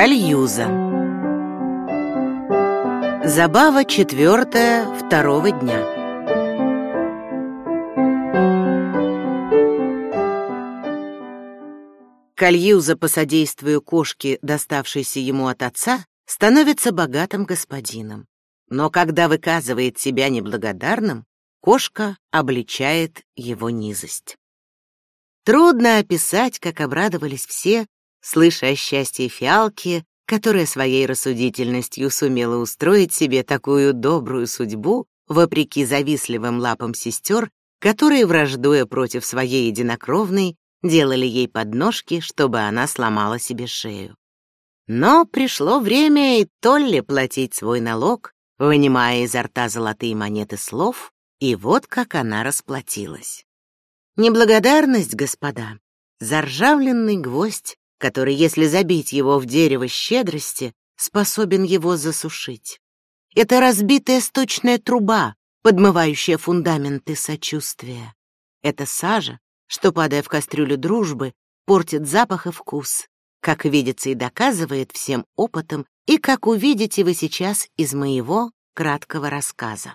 Кальюза Забава четвертая второго дня Кальюза по содействию кошки, доставшейся ему от отца, становится богатым господином. Но когда выказывает себя неблагодарным, кошка обличает его низость. Трудно описать, как обрадовались все, слыша о счастье фиалки, которая своей рассудительностью сумела устроить себе такую добрую судьбу, вопреки завистливым лапам сестер, которые, враждуя против своей единокровной, делали ей подножки, чтобы она сломала себе шею. Но пришло время и Толли платить свой налог, вынимая изо рта золотые монеты слов, и вот как она расплатилась. Неблагодарность, господа, заржавленный гвоздь, который, если забить его в дерево щедрости, способен его засушить. Это разбитая сточная труба, подмывающая фундаменты сочувствия. Это сажа, что, падая в кастрюлю дружбы, портит запах и вкус, как видится и доказывает всем опытом, и как увидите вы сейчас из моего краткого рассказа.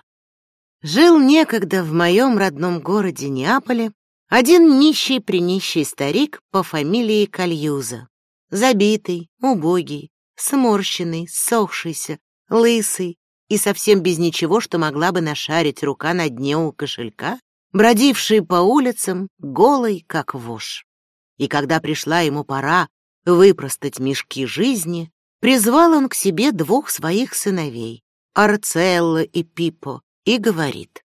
Жил некогда в моем родном городе Неаполе один нищий-принищий старик по фамилии Кальюза. Забитый, убогий, сморщенный, сохшийся, лысый и совсем без ничего, что могла бы нашарить рука на дне у кошелька, бродивший по улицам, голый, как вошь. И когда пришла ему пора выпростать мешки жизни, призвал он к себе двух своих сыновей, Арцелла и Пипо, и говорит,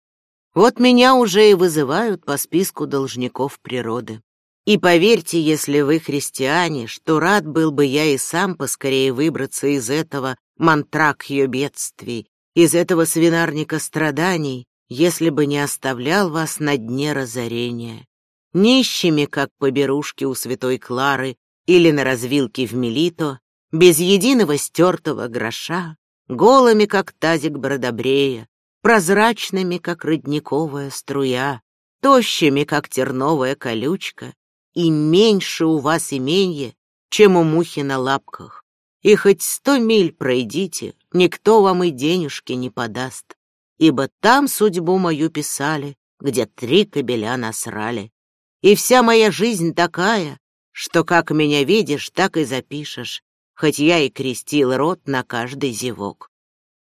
вот меня уже и вызывают по списку должников природы. И поверьте, если вы христиане, что рад был бы я и сам поскорее выбраться из этого мантракьё бедствий, из этого свинарника страданий, если бы не оставлял вас на дне разорения. Нищими, как поберушки у святой Клары или на развилке в Мелито, без единого стертого гроша, голыми, как тазик Бродобрея, прозрачными, как родниковая струя, тощими, как терновая колючка, и меньше у вас именье, чем у мухи на лапках. И хоть сто миль пройдите, никто вам и денежки не подаст, ибо там судьбу мою писали, где три кобеля насрали. И вся моя жизнь такая, что как меня видишь, так и запишешь, хоть я и крестил рот на каждый зевок.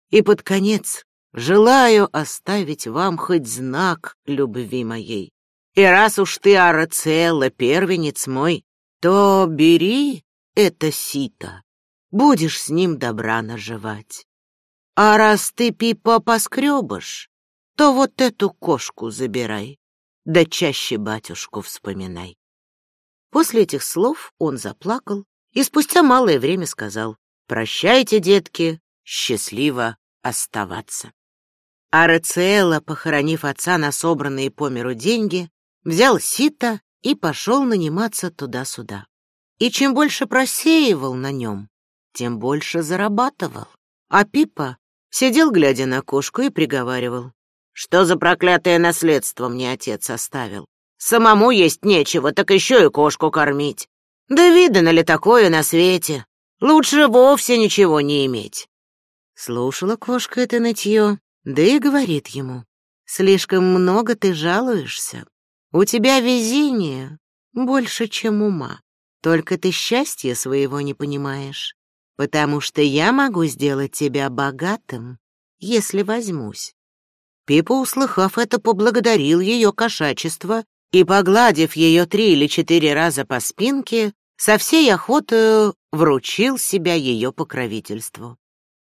И под конец Желаю оставить вам хоть знак любви моей. И раз уж ты, Арацелла, первенец мой, то бери это сито, будешь с ним добра наживать. А раз ты, Пипа, поскребаешь, то вот эту кошку забирай, да чаще батюшку вспоминай. После этих слов он заплакал и спустя малое время сказал «Прощайте, детки, счастливо оставаться». А Рациэла, похоронив отца на собранные по миру деньги, взял сито и пошел наниматься туда-сюда. И чем больше просеивал на нем, тем больше зарабатывал. А Пипа сидел, глядя на кошку, и приговаривал. «Что за проклятое наследство мне отец оставил? Самому есть нечего, так еще и кошку кормить. Да видано ли такое на свете? Лучше вовсе ничего не иметь». Слушала кошка это нытье да и говорит ему, «Слишком много ты жалуешься. У тебя везение больше, чем ума. Только ты счастья своего не понимаешь, потому что я могу сделать тебя богатым, если возьмусь». Пипа, услыхав это, поблагодарил ее кошачество и, погладив ее три или четыре раза по спинке, со всей охотой вручил себя ее покровительству.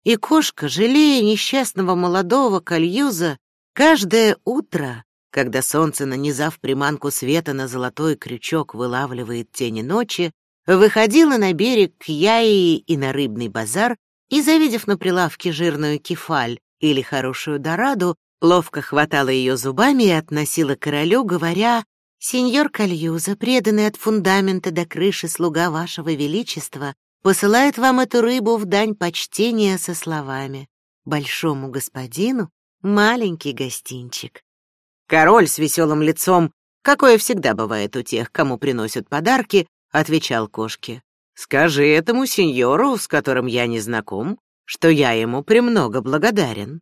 И кошка, жалея несчастного молодого кальюза, каждое утро, когда солнце, нанизав приманку света на золотой крючок, вылавливает тени ночи, выходила на берег к Яи и на рыбный базар и, завидев на прилавке жирную кефаль или хорошую дораду, ловко хватала ее зубами и относила королю, говоря «Сеньор Кальюза, преданный от фундамента до крыши слуга вашего величества, посылает вам эту рыбу в дань почтения со словами «Большому господину маленький гостинчик». Король с веселым лицом, какое всегда бывает у тех, кому приносят подарки, отвечал кошке. Скажи этому сеньору, с которым я не знаком, что я ему премного благодарен.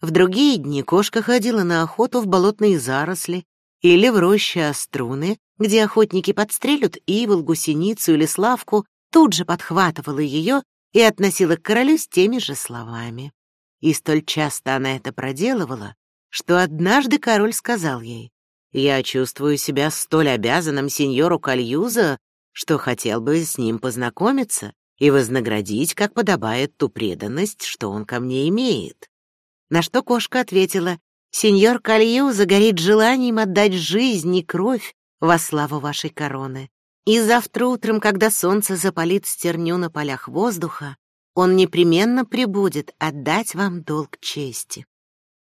В другие дни кошка ходила на охоту в болотные заросли или в рощи оструны, где охотники подстрелят ивол, гусеницу или славку, тут же подхватывала ее и относила к королю с теми же словами. И столь часто она это проделывала, что однажды король сказал ей, «Я чувствую себя столь обязанным сеньору Кальюза, что хотел бы с ним познакомиться и вознаградить, как подобает ту преданность, что он ко мне имеет». На что кошка ответила, «Сеньор Кальюза горит желанием отдать жизнь и кровь во славу вашей короны. И завтра утром, когда солнце запалит стерню на полях воздуха, он непременно прибудет отдать вам долг чести.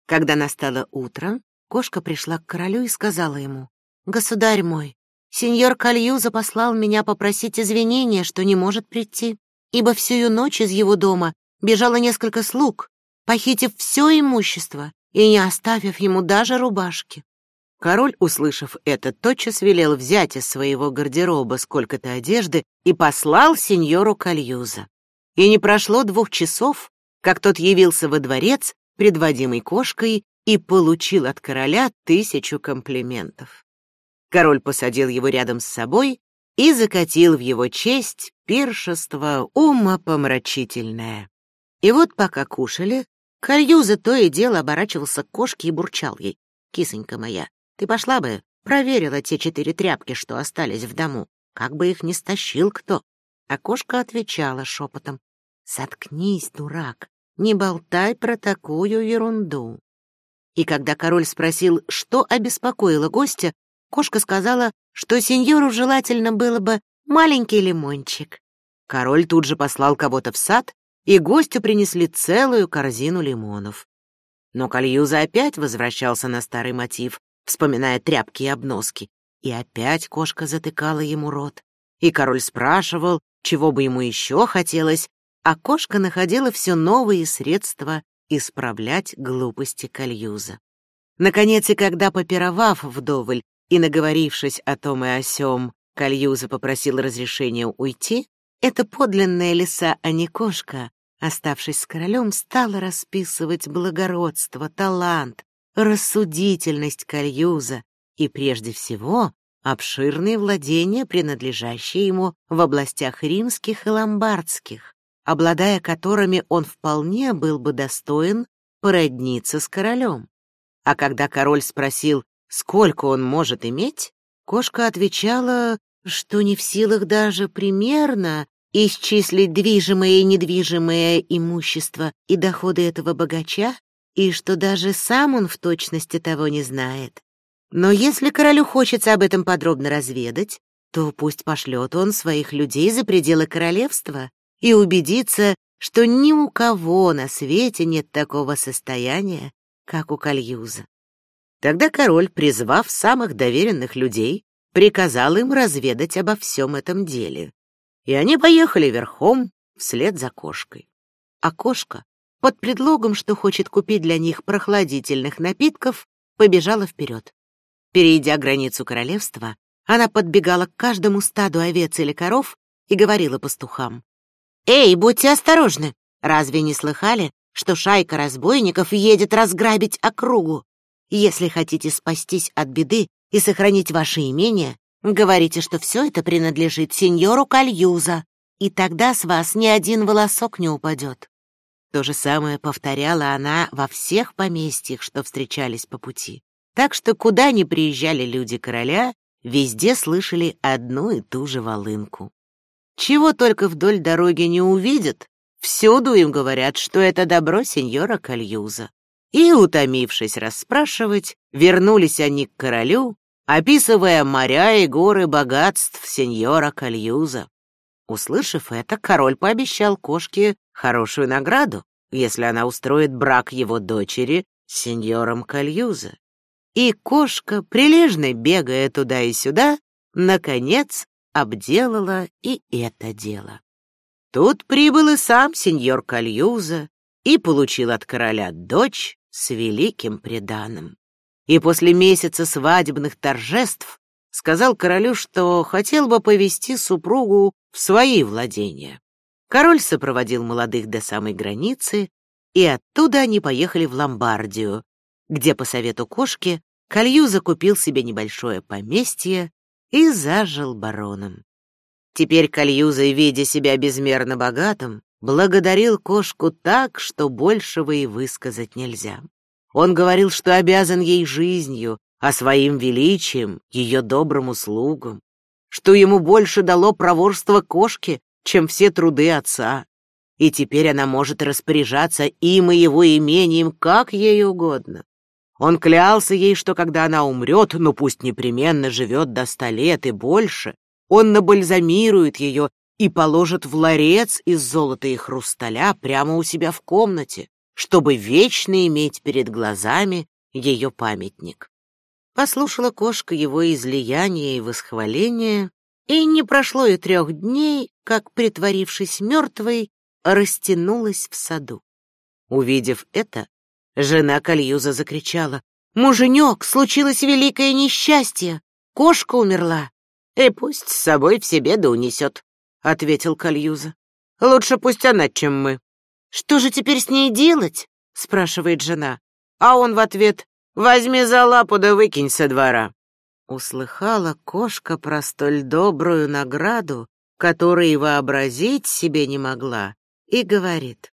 Когда настало утро, кошка пришла к королю и сказала ему, «Государь мой, сеньор Кальюза послал меня попросить извинения, что не может прийти, ибо всю ночь из его дома бежало несколько слуг, похитив все имущество и не оставив ему даже рубашки. Король, услышав это, тотчас велел взять из своего гардероба сколько-то одежды и послал сеньору Кальюза. И не прошло двух часов, как тот явился во дворец, предводимый кошкой, и получил от короля тысячу комплиментов. Король посадил его рядом с собой и закатил в его честь пиршество умопомрачительное. И вот пока кушали, Кальюза то и дело оборачивался к кошке и бурчал ей. «Кисонька моя, ты пошла бы, проверила те четыре тряпки, что остались в дому, как бы их не стащил кто. А кошка отвечала шепотом. Соткнись, дурак, не болтай про такую ерунду. И когда король спросил, что обеспокоило гостя, кошка сказала, что сеньору желательно было бы маленький лимончик. Король тут же послал кого-то в сад, и гостю принесли целую корзину лимонов. Но Кальюза опять возвращался на старый мотив, вспоминая тряпки и обноски. И опять кошка затыкала ему рот. И король спрашивал, чего бы ему еще хотелось, а кошка находила все новые средства исправлять глупости Кальюза. Наконец, и когда, попировав вдоволь и наговорившись о том и о сём, Кальюза попросил разрешения уйти, эта подлинная лиса, а не кошка, оставшись с королем, стала расписывать благородство, талант, рассудительность Кальюза и, прежде всего, обширные владения, принадлежащие ему в областях римских и ломбардских, обладая которыми он вполне был бы достоин породниться с королем. А когда король спросил, сколько он может иметь, кошка отвечала, что не в силах даже примерно исчислить движимое и недвижимое имущество и доходы этого богача, и что даже сам он в точности того не знает. Но если королю хочется об этом подробно разведать, то пусть пошлет он своих людей за пределы королевства и убедится, что ни у кого на свете нет такого состояния, как у Кальюза. Тогда король, призвав самых доверенных людей, приказал им разведать обо всем этом деле. И они поехали верхом вслед за кошкой. А кошка под предлогом, что хочет купить для них прохладительных напитков, побежала вперед. Перейдя границу королевства, она подбегала к каждому стаду овец или коров и говорила пастухам. «Эй, будьте осторожны! Разве не слыхали, что шайка разбойников едет разграбить округу? Если хотите спастись от беды и сохранить ваше имение, говорите, что все это принадлежит сеньору Кальюза, и тогда с вас ни один волосок не упадет. То же самое повторяла она во всех поместьях, что встречались по пути. Так что куда ни приезжали люди короля, везде слышали одну и ту же волынку. Чего только вдоль дороги не увидят, всюду им говорят, что это добро сеньора Кальюза. И, утомившись расспрашивать, вернулись они к королю, описывая моря и горы богатств сеньора Кальюза. Услышав это, король пообещал кошке хорошую награду, если она устроит брак его дочери с сеньором Кальюза. И кошка, прилежно бегая туда и сюда, наконец обделала и это дело. Тут прибыл и сам сеньор Кальюза и получил от короля дочь с великим преданым. И после месяца свадебных торжеств сказал королю, что хотел бы повести супругу в свои владения. Король сопроводил молодых до самой границы, и оттуда они поехали в Ломбардию, где по совету кошки Калью закупил себе небольшое поместье и зажил бароном. Теперь Кальюза, видя себя безмерно богатым, благодарил кошку так, что большего и высказать нельзя. Он говорил, что обязан ей жизнью, а своим величием, ее добрым услугам, что ему больше дало проворство кошки, чем все труды отца, и теперь она может распоряжаться им и его имением как ей угодно. Он клялся ей, что когда она умрет, ну пусть непременно живет до ста лет и больше, он набальзамирует ее и положит в ларец из золота и хрусталя прямо у себя в комнате, чтобы вечно иметь перед глазами ее памятник. Послушала кошка его излияние и восхваление, и не прошло и трех дней, как, притворившись мертвой, растянулась в саду. Увидев это, жена Кальюза закричала, «Муженек, случилось великое несчастье! Кошка умерла!» «И пусть с собой все беды унесет», — ответил Кальюза. «Лучше пусть она, чем мы». «Что же теперь с ней делать?» — спрашивает жена. А он в ответ «Возьми за лапу да выкинь со двора». Услыхала кошка про столь добрую награду, которой вообразить себе не могла, и говорит,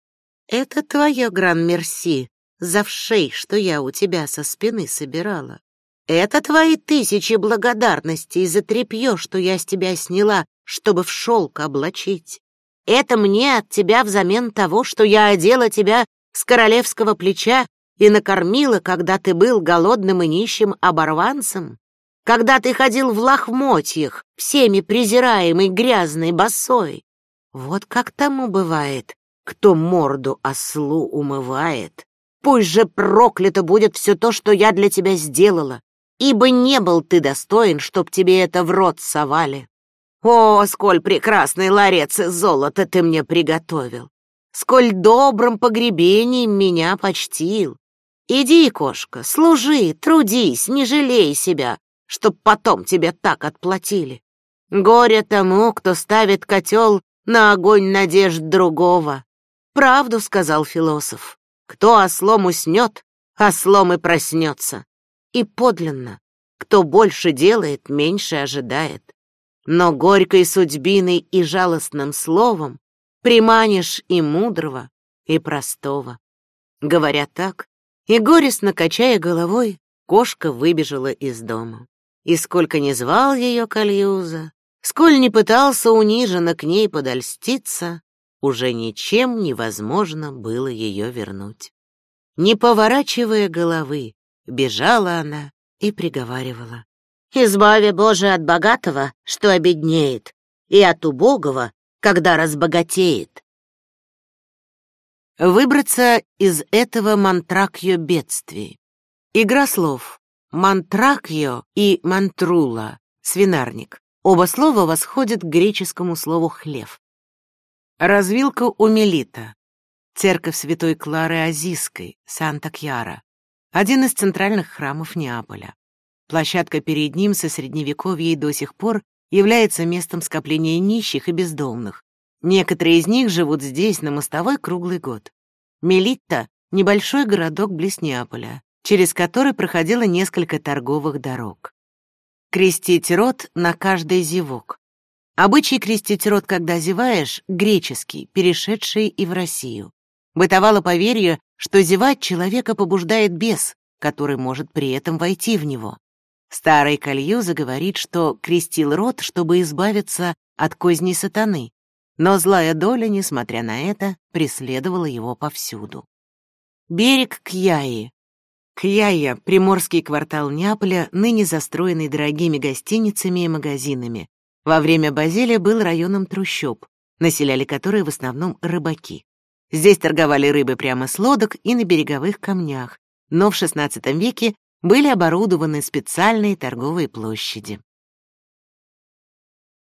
«Это твое, гран-мерси, за вшей, что я у тебя со спины собирала. Это твои тысячи благодарностей за тряпье, что я с тебя сняла, чтобы в шелк облачить. Это мне от тебя взамен того, что я одела тебя с королевского плеча и накормила, когда ты был голодным и нищим оборванцем, когда ты ходил в лохмотьях, всеми презираемый грязной босой. Вот как тому бывает, кто морду ослу умывает. Пусть же проклято будет все то, что я для тебя сделала, ибо не был ты достоин, чтоб тебе это в рот совали. О, сколь прекрасный ларец из золота ты мне приготовил! Сколь добрым погребением меня почтил! Иди, кошка, служи, трудись, не жалей себя, чтоб потом тебе так отплатили. Горе тому, кто ставит котел на огонь надежд другого. Правду сказал философ. Кто ослом уснет, ослом и проснется. И подлинно, кто больше делает, меньше ожидает но горькой судьбиной и жалостным словом приманишь и мудрого, и простого. Говоря так, и горестно качая головой, кошка выбежала из дома. И сколько ни звал ее Кальюза, сколь не пытался униженно к ней подольститься, уже ничем невозможно было ее вернуть. Не поворачивая головы, бежала она и приговаривала. Избави, Боже, от богатого, что обеднеет, и от убогого, когда разбогатеет. Выбраться из этого мантракьо бедствий. Игра слов. Мантракьо и мантрула, свинарник. Оба слова восходят к греческому слову «хлев». Развилка у Мелита. Церковь Святой Клары Азийской, Санта-Кьяра. Один из центральных храмов Неаполя. Площадка перед ним со средневековья и до сих пор является местом скопления нищих и бездомных. Некоторые из них живут здесь, на мостовой, круглый год. Мелитта — небольшой городок близ Неаполя, через который проходило несколько торговых дорог. Крестить рот на каждый зевок. Обычай крестить рот, когда зеваешь, греческий, перешедший и в Россию. Бытовало поверье, что зевать человека побуждает бес, который может при этом войти в него. Старый Кальюза говорит, что крестил рот, чтобы избавиться от козней сатаны, но злая доля, несмотря на это, преследовала его повсюду. Берег Кьяи. Кьяя — приморский квартал Неаполя, ныне застроенный дорогими гостиницами и магазинами. Во время Базилия был районом трущоб, населяли которые в основном рыбаки. Здесь торговали рыбой прямо с лодок и на береговых камнях, но в XVI веке были оборудованы специальные торговые площади.